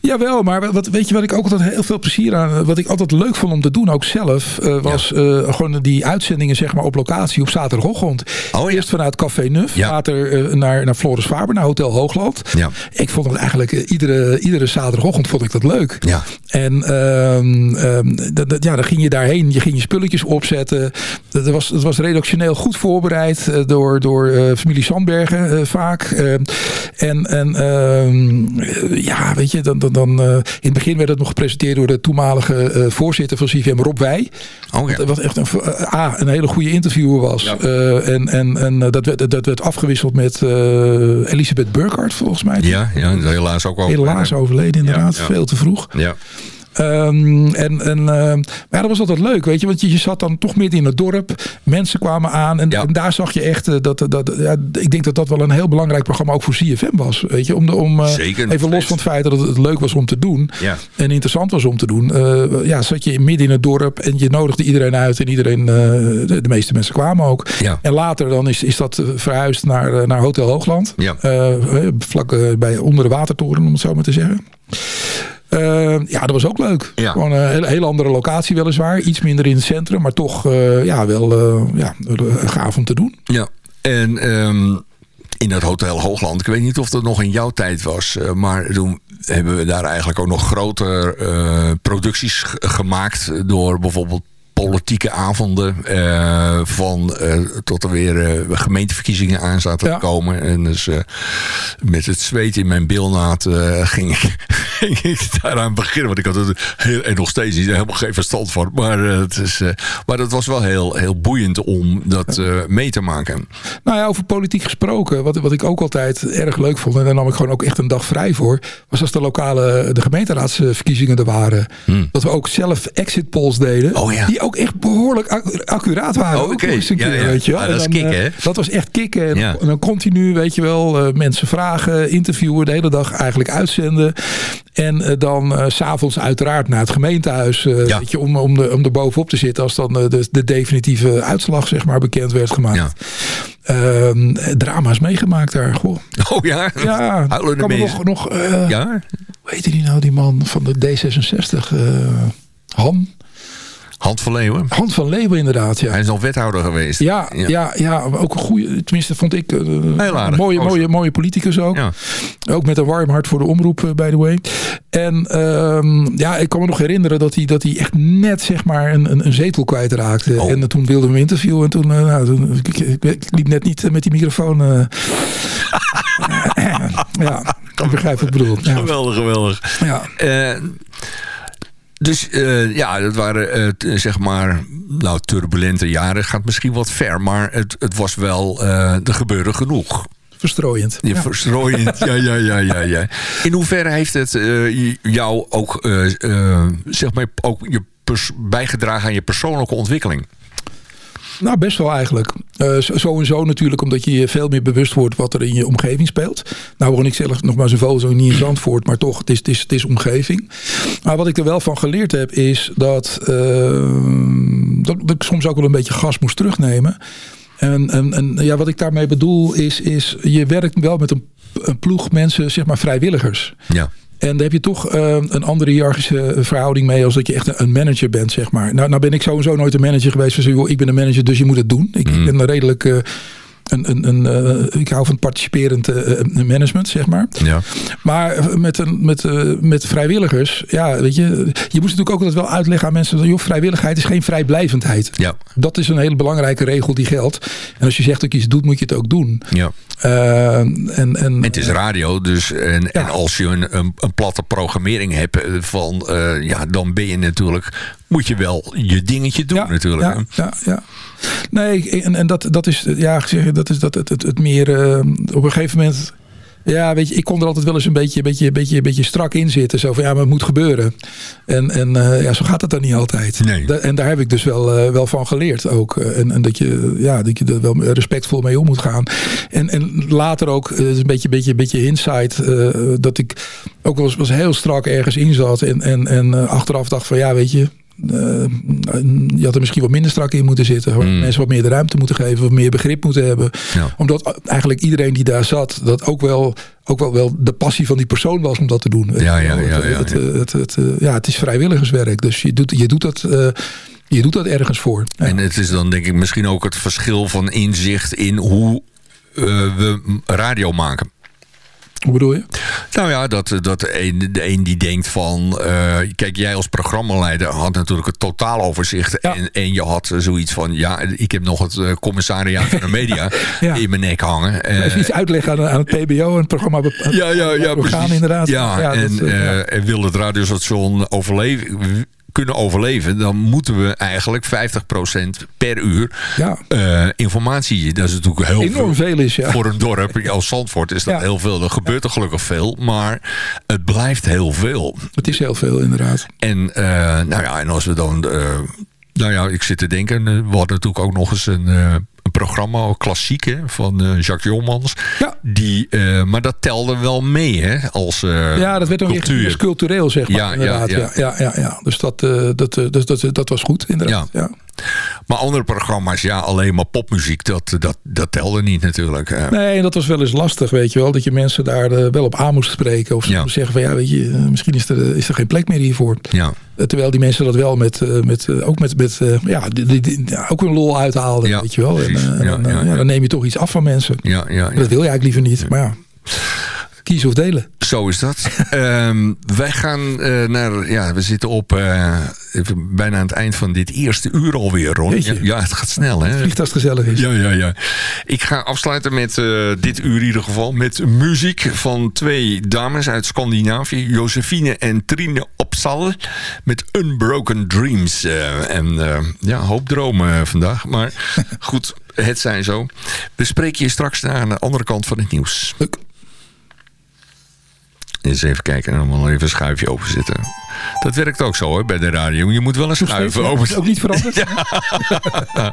Jawel, maar wat, weet je wat ik ook altijd heel veel plezier aan... Wat ik altijd leuk vond om te doen, ook zelf... was ja. gewoon die uitzendingen zeg maar, op locatie op zaterdagochtend. Oh, ja. Eerst vanuit Café Nuf, ja. later naar, naar Floris Faber, naar Hotel Hoogland. Ja. Ik vond het eigenlijk iedere, iedere zaterdagochtend vond ik dat leuk. Ja. En um, um, ja, dan ging je daarheen, je ging je spulletjes opzetten. Dat was, dat was redactioneel goed voorbereid door, door uh, familie Sandbergen uh, vaak. En en ja, weet je, dan, dan, dan in het begin werd het nog gepresenteerd door de toenmalige voorzitter van CVM, Rob Wij. Oh, ja. Wat echt een, A, een hele goede interviewer was. Ja. en en, en dat, werd, dat werd afgewisseld met Elisabeth Burkhardt volgens mij. Ja, ja helaas ook al. Helaas overleden inderdaad, veel te vroeg. Ja. Um, en, en, uh, maar ja, dat was altijd leuk, weet je. Want je, je zat dan toch midden in het dorp. Mensen kwamen aan. En, ja. en daar zag je echt... Uh, dat, dat, ja, ik denk dat dat wel een heel belangrijk programma ook voor CFM was. Weet je, om, de, om uh, Zeker, even los van het feit dat het leuk was om te doen. Ja. En interessant was om te doen. ja, zat je midden in het dorp. En je nodigde iedereen uit. En iedereen... De, de, meeste mensen kwamen ook. Ja. En later dan is, is dat verhuisd naar, naar Hotel Hoogland. Ja. vlak bij onder de watertoren, om het zo maar te zeggen. Uh, ja, dat was ook leuk. Ja. Gewoon een hele, andere locatie weliswaar. Iets minder in het centrum. Maar toch uh, ja, wel uh, ja, gaaf om te doen. Ja, en um, in het Hotel Hoogland. Ik weet niet of dat nog in jouw tijd was. Maar toen hebben we daar eigenlijk ook nog grotere producties gemaakt. Door bijvoorbeeld politieke avonden. Uh, van uh, tot er weer gemeenteverkiezingen aan zaten Ja. te komen. En dus met het zweet in mijn bilnaad ging, ik, ging <laughs> ik daaraan beginnen. Want ik had er heel, en nog steeds niet helemaal geen verstand van. Maar, het is, maar dat was wel heel, heel boeiend om dat mee te maken. Nou ja, over politiek gesproken. Wat, wat ik ook altijd erg leuk vond. En daar nam ik gewoon ook echt een dag vrij voor. Was als de lokale, de gemeenteraadsverkiezingen er waren. Hmm. Dat we ook zelf exit polls deden. Oh ja. Die ook echt behoorlijk accu accuraat waren. Oh, oké. Ja, keer, ja. Weet je wel. Ja, dat is kicken, eh, hè? Dat was echt kicken. En, Ja. en dan continu, weet je wel, eh, mensen vragen, interviewen, de hele dag eigenlijk uitzenden. En eh, dan eh, s s'avonds uiteraard naar het gemeentehuis. eh, Ja. weet je, om, om, de, om er bovenop te zitten als dan eh, de, de definitieve uitslag zeg maar, bekend werd gemaakt. Ja. Ehm, drama's meegemaakt daar. Goh. Oh ja? Ja, Huilende kan me mensen. nog, nog eh, Ja? hoe heette die nou, die man van de D66? eh, Han? Hand van Leeuwen. Han van Leeuwen inderdaad, ja. Hij is nog wethouder geweest. Ja, ja. Ja, ook een goede, tenminste vond ik eh, een mooie, mooie, mooie politicus ook. Ja. Ook met een warm hart voor de omroep, eh, by the way. En ehm, ja, ik kan me nog herinneren dat hij, dat hij echt net zeg maar een, een, een zetel kwijtraakte. Oh. En toen wilden we hem interviewen. En toen, eh, nou, toen ik, ik, ik liep net niet met die microfoon. <laughs> <laughs> ja, ik begrijp wat ik bedoel. Ja, Geweldig, geweldig. ja. Dus eh, ja, dat waren eh, zeg maar nou, turbulente jaren. Gaat misschien wat ver, maar het, het was wel, eh, er gebeurde genoeg. verstrooiend. Ja. verstrooiend. Ja, ja, ja, ja, ja. In hoeverre heeft het jou ook, zeg maar, ook je bijgedragen aan je persoonlijke ontwikkeling? Nou, best wel eigenlijk. Eh, zo- en zo natuurlijk, omdat je je veel meer bewust wordt wat er in je omgeving speelt. Nou woon ik zelf nog maar zoveel zo niet in Zandvoort, maar toch, het is, het is, het is omgeving. Maar wat ik er wel van geleerd heb, is dat, eh, dat, dat ik soms ook wel een beetje gas moest terugnemen. En, en, en ja, wat ik daarmee bedoel is, is je werkt wel met een, een ploeg mensen, zeg maar vrijwilligers. Ja. En daar heb je toch eh, een andere hiërarchische verhouding mee als dat je echt een manager bent, zeg maar. Nou, nou ben ik sowieso nooit een manager geweest joh, ik ben een manager, dus je moet het doen. Ik, ik ben redelijk, eh, een, een, een, ik hou van participerend management, zeg maar. Ja. Maar met, een, met, met vrijwilligers, ja, weet je, je moet natuurlijk ook altijd wel uitleggen aan mensen, joh, vrijwilligheid is geen vrijblijvendheid. Ja. Dat is een hele belangrijke regel die geldt. En als je zegt dat je iets doet, moet je het ook doen. Ja. en, en, het is radio, dus en, en als je een, een, een, platte programmering hebt van, ja, dan ben je natuurlijk, moet je wel je dingetje doen natuurlijk. Ja, ja, ja. Nee, en, en dat, dat is, ja, dat is dat het, het, het meer, op een gegeven moment ja, weet je, ik kon er altijd wel eens een beetje, beetje, beetje, beetje strak in zitten. Zo van, ja, maar het moet gebeuren. En, en uh, ja, zo gaat het dan niet altijd. Nee. en daar heb ik dus wel, uh, wel van geleerd ook. En, en dat, je, ja, dat je er wel respectvol mee om moet gaan. En, en later ook, uh, een beetje, beetje, beetje insight, dat ik ook wel eens was heel strak ergens in zat. En, en, en achteraf dacht van, ja, weet je, je had er misschien wat minder strak in moeten zitten. Mm. Mensen wat meer de ruimte moeten geven. Wat meer begrip moeten hebben. Ja. Omdat eigenlijk iedereen die daar zat. Dat ook wel, ook wel, wel de passie van die persoon was om dat te doen. Ja, ja, ja, het, het, het, ja, het is vrijwilligerswerk. Dus je doet, je doet dat... Uh, je doet dat ergens voor. Ja. En het is dan denk ik misschien ook het verschil van inzicht in hoe uh, we radio maken. Hoe bedoel je? Nou ja, dat, dat de, een, de een die denkt van... Uh, kijk, jij als programmaleider had natuurlijk het totaaloverzicht. Ja. En, en je had zoiets van... Ja, ik heb nog het uh, commissariaat van de media <laughs> ja. in mijn nek hangen. Uh, Even iets uitleggen aan, aan het PBO en het programma. Ja, ja, ja. Orgaan inderdaad. Ja, ja en, dat, en wil het radiostation overleven kunnen overleven, dan moeten we eigenlijk 50% per uur ja. uh, informatie. Dat is natuurlijk heel Enorm veel, veel is, ja. Voor een dorp als Zandvoort is dat ja. heel veel. Er gebeurt er gelukkig veel, maar het blijft heel veel. Het is heel veel, inderdaad. En, uh, nou ja, en als we dan... Uh, nou ja, ik zit te denken, we hadden natuurlijk ook nog eens een een programma, klassiek hè, van uh, Jacques Jolmans. Ja. Die, uh, maar dat telde wel mee hè, als uh, Ja, dat werd cultuur. weer cultureel zeg maar. Ja, inderdaad. ja, ja. Ja, ja, ja, Dus dat, dat, dat, dat, dat was goed inderdaad. Ja. Maar andere programma's, ja, alleen maar popmuziek, dat, dat, dat telde niet natuurlijk. Nee, en dat was wel eens lastig, weet je wel. Dat je mensen daar wel op aan moest spreken. Of ja. zeggen van, ja, weet je, misschien is er, is er geen plek meer hiervoor. Ja. Terwijl die mensen dat wel met, met ook met, met ja, die, die, ook een lol uithaalden, ja, weet je wel. En, en, ja, dan neem je toch iets af van mensen. Ja, ja, Dat wil je eigenlijk liever niet, maar ja. Kiezen of delen. Zo is dat. um, <laughs> wij gaan uh, naar... Ja, we zitten op uh, bijna aan het eind van dit eerste uur alweer, Ron. Ja, ja, het gaat snel, hè? Het vliegt als het gezellig is. Ja, ja, ja. Ik ga afsluiten met uh, dit uur in ieder geval. Met muziek van twee dames uit Scandinavië. Josephine en Trine Opsal. Met Unbroken Dreams. en ja, hoop dromen vandaag. Maar <laughs> goed, het zijn zo. We spreken je straks naar aan de andere kant van het nieuws. Leuk. Eens even kijken en dan wel even een schuifje openzetten. Dat werkt ook zo hoor, bij de radio. Je moet wel een schuif open. ook niet veranderd? <laughs> ja.